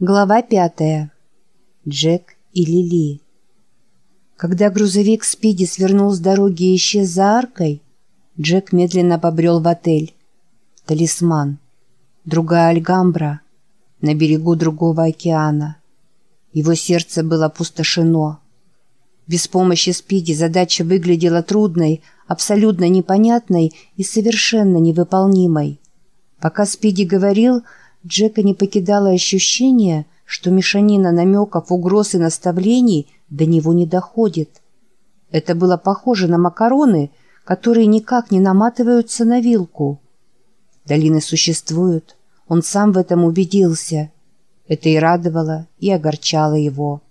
Глава пятая. Джек и Лили. Когда грузовик Спиди свернул с дороги и исчез за аркой, Джек медленно побрел в отель. Талисман. Другая Альгамбра. На берегу другого океана. Его сердце было опустошено. Без помощи Спиди задача выглядела трудной, абсолютно непонятной и совершенно невыполнимой. Пока Спиди говорил, Джека не покидало ощущение, что мешанина намеков, угроз и наставлений до него не доходит. Это было похоже на макароны, которые никак не наматываются на вилку. Долины существуют, он сам в этом убедился. Это и радовало, и огорчало его.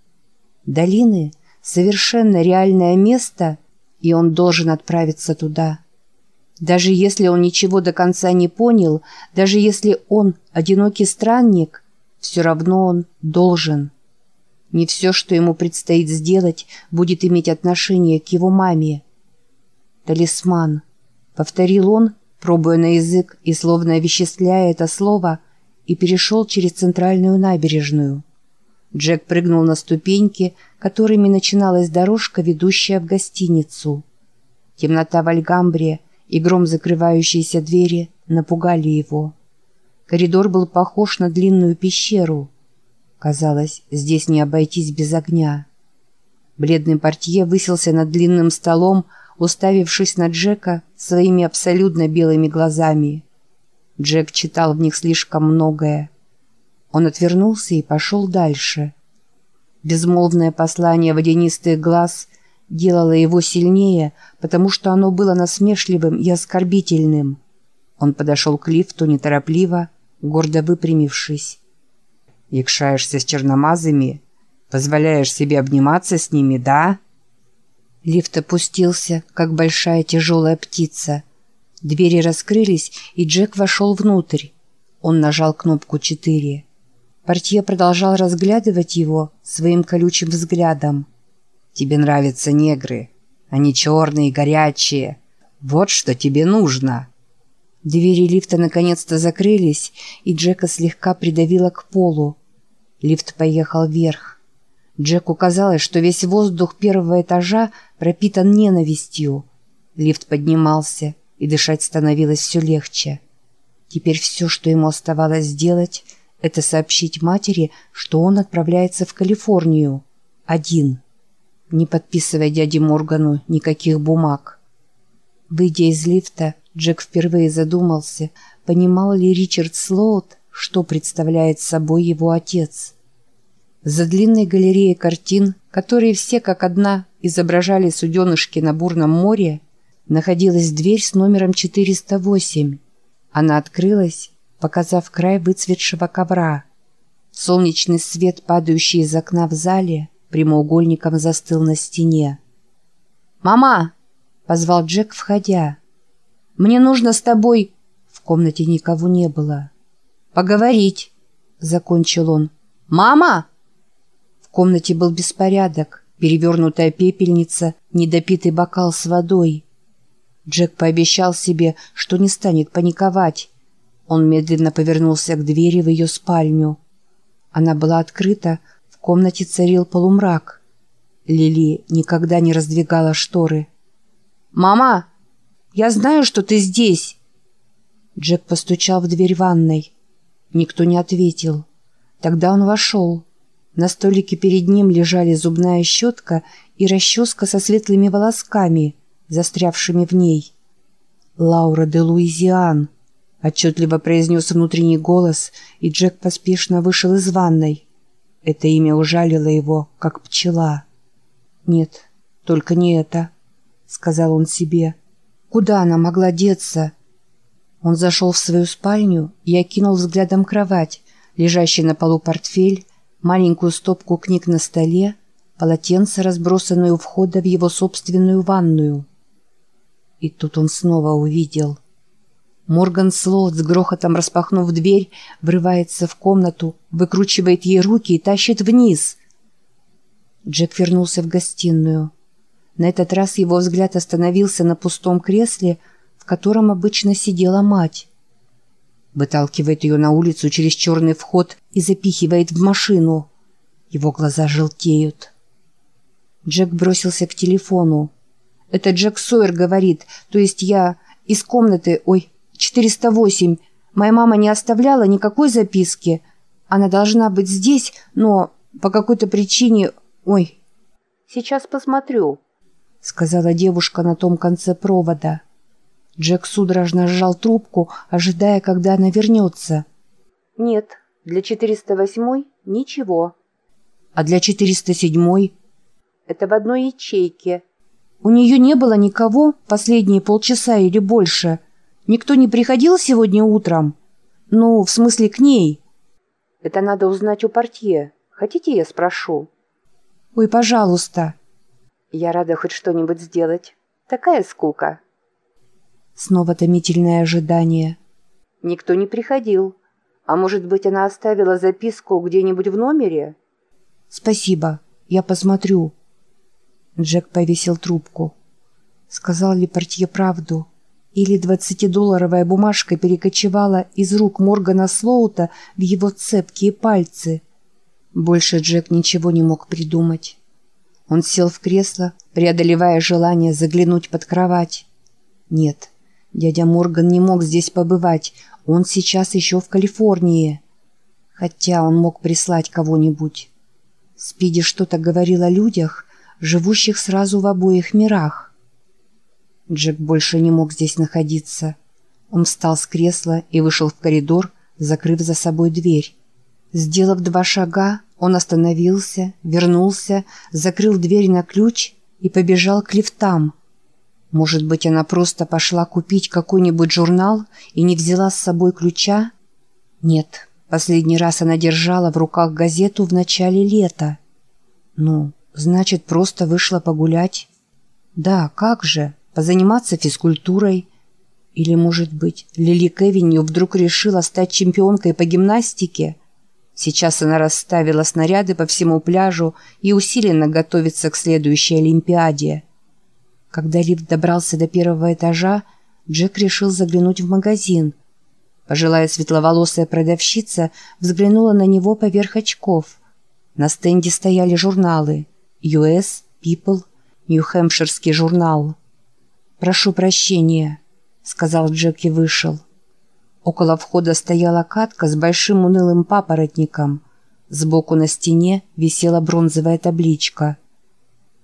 Долины — совершенно реальное место, и он должен отправиться туда. Даже если он ничего до конца не понял, даже если он одинокий странник, все равно он должен. Не все, что ему предстоит сделать, будет иметь отношение к его маме. «Талисман», — повторил он, пробуя на язык и словно овеществляя это слово, и перешел через центральную набережную. Джек прыгнул на ступеньки, которыми начиналась дорожка, ведущая в гостиницу. Темнота в Альгамбре — и гром закрывающейся двери напугали его. Коридор был похож на длинную пещеру. Казалось, здесь не обойтись без огня. Бледный портье высился над длинным столом, уставившись на Джека своими абсолютно белыми глазами. Джек читал в них слишком многое. Он отвернулся и пошел дальше. Безмолвное послание водянистых глаз делало его сильнее, потому что оно было насмешливым и оскорбительным. Он подошел к лифту неторопливо, гордо выпрямившись. «Якшаешься с черномазами? Позволяешь себе обниматься с ними, да?» Лифт опустился, как большая тяжелая птица. Двери раскрылись, и Джек вошел внутрь. Он нажал кнопку «4». Портье продолжал разглядывать его своим колючим взглядом. Тебе нравятся негры. Они черные, горячие. Вот что тебе нужно». Двери лифта наконец-то закрылись, и Джека слегка придавило к полу. Лифт поехал вверх. Джеку казалось, что весь воздух первого этажа пропитан ненавистью. Лифт поднимался, и дышать становилось все легче. Теперь все, что ему оставалось сделать, это сообщить матери, что он отправляется в Калифорнию. Один не подписывая дяде Моргану никаких бумаг. Выйдя из лифта, Джек впервые задумался, понимал ли Ричард Слоут, что представляет собой его отец. За длинной галереей картин, которые все как одна изображали суденышки на бурном море, находилась дверь с номером 408. Она открылась, показав край выцветшего ковра. Солнечный свет, падающий из окна в зале, прямоугольником застыл на стене. «Мама!» — позвал Джек, входя. «Мне нужно с тобой...» В комнате никого не было. «Поговорить!» — закончил он. «Мама!» В комнате был беспорядок, перевернутая пепельница, недопитый бокал с водой. Джек пообещал себе, что не станет паниковать. Он медленно повернулся к двери в ее спальню. Она была открыта, в комнате царил полумрак. Лили никогда не раздвигала шторы. «Мама, я знаю, что ты здесь!» Джек постучал в дверь ванной. Никто не ответил. Тогда он вошел. На столике перед ним лежали зубная щетка и расческа со светлыми волосками, застрявшими в ней. «Лаура де Луизиан», — отчетливо произнес внутренний голос, и Джек поспешно вышел из ванной. Это имя ужалило его, как пчела. «Нет, только не это», — сказал он себе. «Куда она могла деться?» Он зашел в свою спальню и окинул взглядом кровать, лежащий на полу портфель, маленькую стопку книг на столе, полотенце, разбросанное у входа в его собственную ванную. И тут он снова увидел — Морган Слоут с грохотом распахнув дверь, врывается в комнату, выкручивает ей руки и тащит вниз. Джек вернулся в гостиную. На этот раз его взгляд остановился на пустом кресле, в котором обычно сидела мать. Выталкивает ее на улицу через черный вход и запихивает в машину. Его глаза желтеют. Джек бросился к телефону. «Это Джек Сойер говорит, то есть я из комнаты, ой, 408. Моя мама не оставляла никакой записки. Она должна быть здесь, но по какой-то причине... Ой, сейчас посмотрю», — сказала девушка на том конце провода. Джек судорожно сжал трубку, ожидая, когда она вернется. «Нет, для 408 ничего». «А для 407 Это в одной ячейке. У нее не было никого последние полчаса или больше. Никто не приходил сегодня утром? Ну, в смысле, к ней?» «Это надо узнать у портье. Хотите, я спрошу?» «Ой, пожалуйста». «Я рада хоть что-нибудь сделать. Такая скука». Снова томительное ожидание. Никто не приходил. А может быть, она оставила записку где-нибудь в номере? Спасибо, я посмотрю. Джек повесил трубку. Сказал ли портье правду? Или двадцатидолларовая бумажка перекочевала из рук Моргана Слоута в его цепкие пальцы? Больше Джек ничего не мог придумать. Он сел в кресло, преодолевая желание заглянуть под кровать. Нет, Дядя Морган не мог здесь побывать, он сейчас еще в Калифорнии. Хотя он мог прислать кого-нибудь. Спиди что-то говорил о людях, живущих сразу в обоих мирах. Джек больше не мог здесь находиться. Он встал с кресла и вышел в коридор, закрыв за собой дверь. Сделав два шага, он остановился, вернулся, закрыл дверь на ключ и побежал к лифтам – может быть, она просто пошла купить какой-нибудь журнал и не взяла с собой ключа? Нет, последний раз она держала в руках газету в начале лета. Ну, значит, просто вышла погулять. Да, как же, позаниматься физкультурой. Или, может быть, Лили Кевинью вдруг решила стать чемпионкой по гимнастике? Сейчас она расставила снаряды по всему пляжу и усиленно готовится к следующей Олимпиаде. Когда лифт добрался до первого этажа, Джек решил заглянуть в магазин. Пожилая светловолосая продавщица взглянула на него поверх очков. На стенде стояли журналы «US», «People», «Нью-Хэмпширский журнал». «Прошу прощения», — сказал Джек и вышел. Около входа стояла катка с большим унылым папоротником. Сбоку на стене висела бронзовая табличка —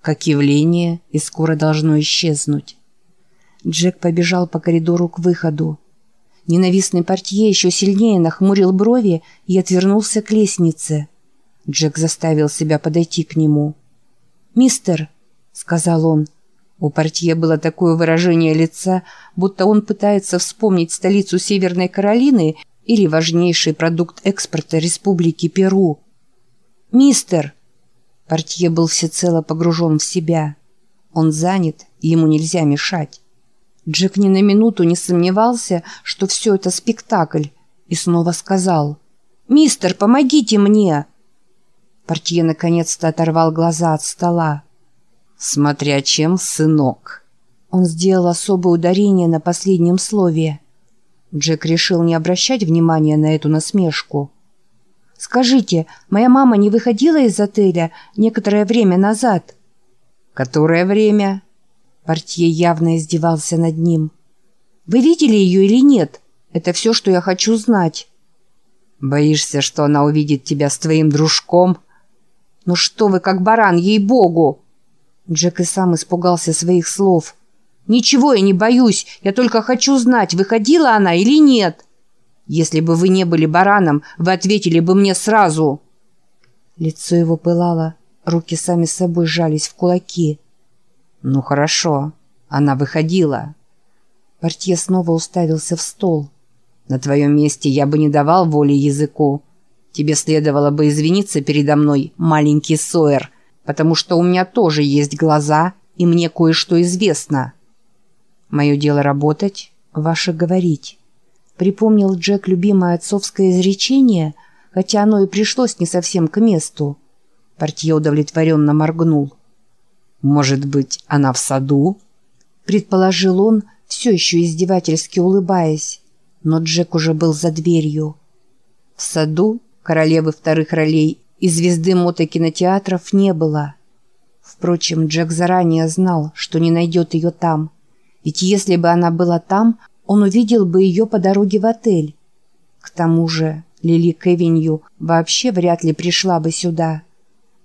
как явление и скоро должно исчезнуть. Джек побежал по коридору к выходу. Ненавистный портье еще сильнее нахмурил брови и отвернулся к лестнице. Джек заставил себя подойти к нему. «Мистер», — сказал он, — у портье было такое выражение лица, будто он пытается вспомнить столицу Северной Каролины или важнейший продукт экспорта Республики Перу. «Мистер», Портье был всецело погружен в себя. Он занят, и ему нельзя мешать. Джек ни на минуту не сомневался, что все это спектакль, и снова сказал «Мистер, помогите мне!» Портье наконец-то оторвал глаза от стола. «Смотря чем, сынок!» Он сделал особое ударение на последнем слове. Джек решил не обращать внимания на эту насмешку. Скажите, моя мама не выходила из отеля некоторое время назад?» «Которое время?» Портье явно издевался над ним. «Вы видели ее или нет? Это все, что я хочу знать». «Боишься, что она увидит тебя с твоим дружком?» «Ну что вы, как баран, ей-богу!» Джек и сам испугался своих слов. «Ничего я не боюсь, я только хочу знать, выходила она или нет». Если бы вы не были бараном, вы ответили бы мне сразу!» Лицо его пылало, руки сами собой сжались в кулаки. «Ну хорошо, она выходила». Портье снова уставился в стол. «На твоем месте я бы не давал воли языку. Тебе следовало бы извиниться передо мной, маленький Сойер, потому что у меня тоже есть глаза, и мне кое-что известно. Мое дело работать, ваше говорить». Припомнил Джек любимое отцовское изречение, хотя оно и пришлось не совсем к месту. Портье удовлетворенно моргнул. «Может быть, она в саду?» Предположил он, все еще издевательски улыбаясь. но Джек уже был за дверью. В саду королевы вторых ролей и звезды мотокинотеатров не было. Впрочем, Джек заранее знал, что не найдет ее там. Ведь если бы она была там, он увидел бы ее по дороге в отель. К тому же Лили Кевинью вообще вряд ли пришла бы сюда.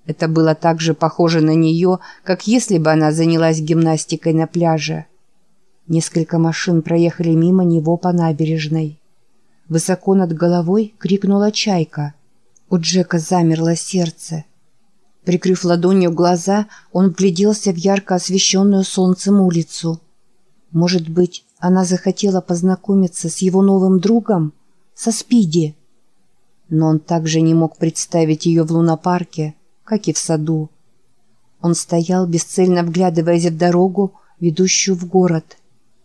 Это было так же похоже на нее, как если бы она занялась гимнастикой на пляже. Несколько машин проехали мимо него по набережной. Высоко над головой крикнула чайка. У Джека замерло сердце. Прикрыв ладонью глаза, он вгляделся в ярко освещенную солнцем улицу. Может быть, она захотела познакомиться с его новым другом? Со Спиди? Но он также не мог представить ее в лунопарке, как и в саду. Он стоял, бесцельно вглядываясь в дорогу, ведущую в город.